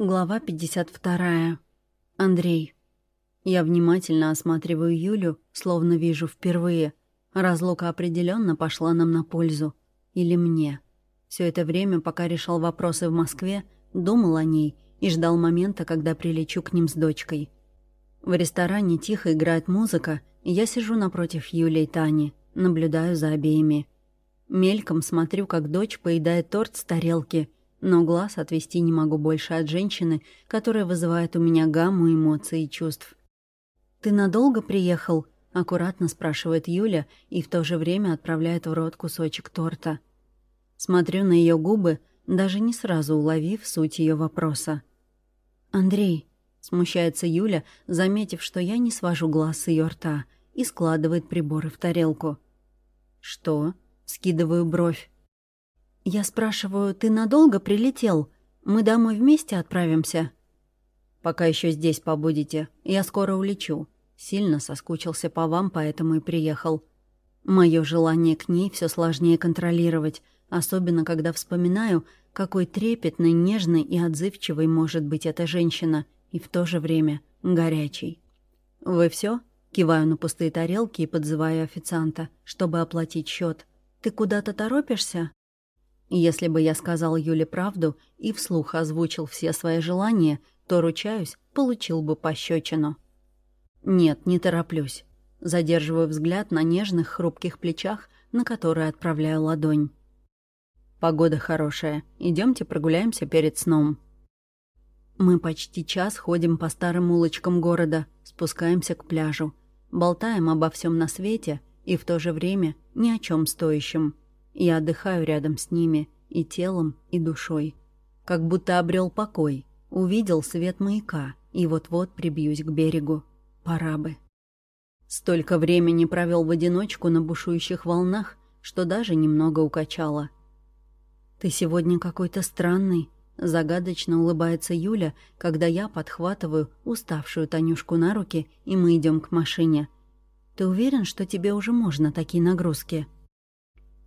Глава 52. Андрей. Я внимательно осматриваю Юлю, словно вижу впервые. Разлука определенно пошла нам на пользу. Или мне. Все это время, пока решал вопросы в Москве, думал о ней и ждал момента, когда прилечу к ним с дочкой. В ресторане тихо играет музыка, и я сижу напротив Юли и Тани, наблюдаю за обеими. Мельком смотрю, как дочь поедает торт с тарелки — но глаз отвести не могу больше от женщины, которая вызывает у меня гамму эмоций и чувств. «Ты надолго приехал?» — аккуратно спрашивает Юля и в то же время отправляет в рот кусочек торта. Смотрю на ее губы, даже не сразу уловив суть ее вопроса. «Андрей», — смущается Юля, заметив, что я не свожу глаз с ее рта, и складывает приборы в тарелку. «Что?» — скидываю бровь. Я спрашиваю, ты надолго прилетел? Мы домой вместе отправимся? Пока еще здесь побудете. Я скоро улечу. Сильно соскучился по вам, поэтому и приехал. Мое желание к ней все сложнее контролировать, особенно когда вспоминаю, какой трепетной, нежной и отзывчивой может быть эта женщина, и в то же время горячей. «Вы все? киваю на пустые тарелки и подзываю официанта, чтобы оплатить счет. «Ты куда-то торопишься?» Если бы я сказал Юле правду и вслух озвучил все свои желания, то, ручаюсь, получил бы пощечину. Нет, не тороплюсь. Задерживаю взгляд на нежных хрупких плечах, на которые отправляю ладонь. Погода хорошая. Идемте прогуляемся перед сном. Мы почти час ходим по старым улочкам города, спускаемся к пляжу, болтаем обо всем на свете и в то же время ни о чем стоящем. Я отдыхаю рядом с ними и телом, и душой. Как будто обрел покой, увидел свет маяка и вот-вот прибьюсь к берегу. Пора бы. Столько времени провел в одиночку на бушующих волнах, что даже немного укачало. «Ты сегодня какой-то странный», — загадочно улыбается Юля, когда я подхватываю уставшую Танюшку на руки, и мы идем к машине. «Ты уверен, что тебе уже можно такие нагрузки?»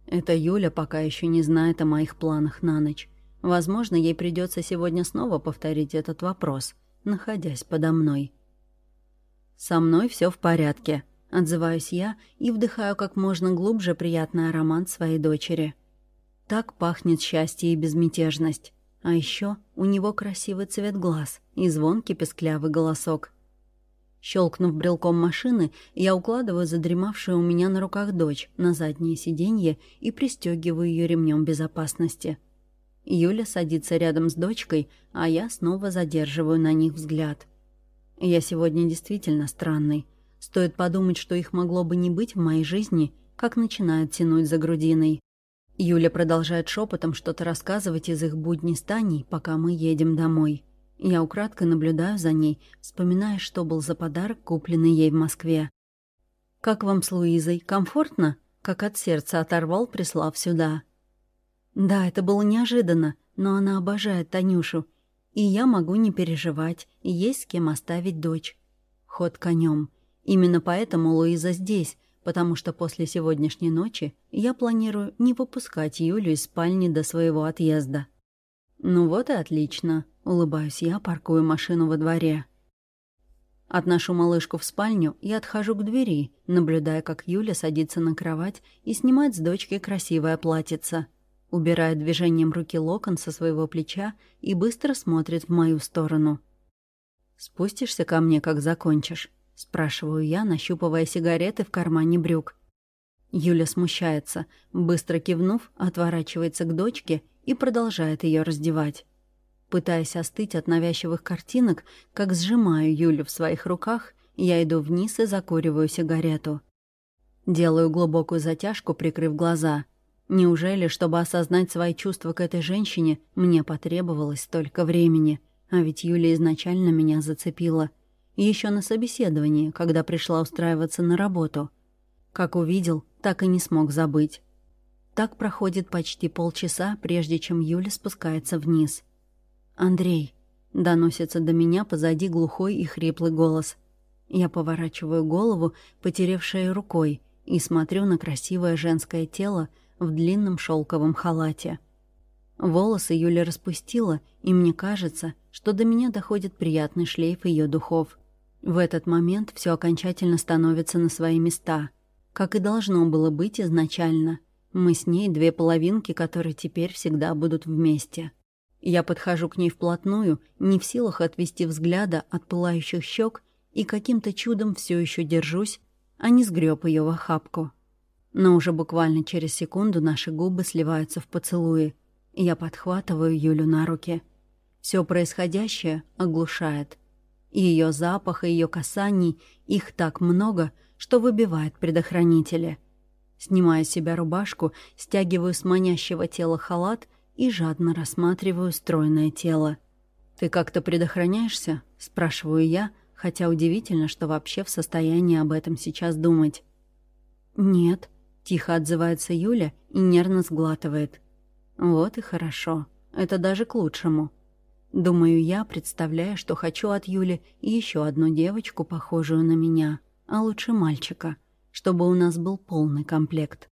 Это Юля пока еще не знает о моих планах на ночь. Возможно, ей придется сегодня снова повторить этот вопрос, находясь подо мной. «Со мной все в порядке», — отзываюсь я и вдыхаю как можно глубже приятный аромат своей дочери. Так пахнет счастье и безмятежность. А еще у него красивый цвет глаз и звонкий песклявый голосок — Щелкнув брелком машины, я укладываю задремавшую у меня на руках дочь на заднее сиденье и пристегиваю ее ремнем безопасности. Юля садится рядом с дочкой, а я снова задерживаю на них взгляд. Я сегодня действительно странный. Стоит подумать, что их могло бы не быть в моей жизни, как начинают тянуть за грудиной. Юля продолжает шепотом что-то рассказывать из их будней станей, пока мы едем домой. Я украдкой наблюдаю за ней, вспоминая, что был за подарок, купленный ей в Москве. «Как вам с Луизой? Комфортно?» Как от сердца оторвал, прислав сюда. Да, это было неожиданно, но она обожает Танюшу. И я могу не переживать, есть с кем оставить дочь. Ход конем. Именно поэтому Луиза здесь, потому что после сегодняшней ночи я планирую не выпускать Юлю из спальни до своего отъезда. Ну вот и отлично. Улыбаюсь я, паркую машину во дворе. Отношу малышку в спальню и отхожу к двери, наблюдая, как Юля садится на кровать и снимает с дочки красивое платьице. Убирает движением руки локон со своего плеча и быстро смотрит в мою сторону. «Спустишься ко мне, как закончишь?» — спрашиваю я, нащупывая сигареты в кармане брюк. Юля смущается, быстро кивнув, отворачивается к дочке и продолжает ее раздевать. Пытаясь остыть от навязчивых картинок, как сжимаю Юлю в своих руках, я иду вниз и закуриваю сигарету. Делаю глубокую затяжку, прикрыв глаза. Неужели, чтобы осознать свои чувства к этой женщине, мне потребовалось столько времени? А ведь Юля изначально меня зацепила. Еще на собеседовании, когда пришла устраиваться на работу. Как увидел, так и не смог забыть. Так проходит почти полчаса, прежде чем Юля спускается вниз. «Андрей», — доносится до меня позади глухой и хриплый голос. Я поворачиваю голову, потеревшей рукой, и смотрю на красивое женское тело в длинном шелковом халате. Волосы Юля распустила, и мне кажется, что до меня доходит приятный шлейф ее духов. В этот момент все окончательно становится на свои места, как и должно было быть изначально. Мы с ней две половинки, которые теперь всегда будут вместе. Я подхожу к ней вплотную, не в силах отвести взгляда от пылающих щек и каким-то чудом все еще держусь, а не сгреб ее в охапку. Но уже буквально через секунду наши губы сливаются в поцелуи, я подхватываю Юлю на руки. Все происходящее оглушает. Ее запах, и ее касаний, их так много, что выбивает предохранители. Снимаю с себя рубашку, стягиваю с манящего тела халат и жадно рассматриваю стройное тело. «Ты как-то предохраняешься?» — спрашиваю я, хотя удивительно, что вообще в состоянии об этом сейчас думать. «Нет», — тихо отзывается Юля и нервно сглатывает. Вот и хорошо. Это даже к лучшему. Думаю я, представляя, что хочу от Юли еще одну девочку, похожую на меня, а лучше мальчика, чтобы у нас был полный комплект.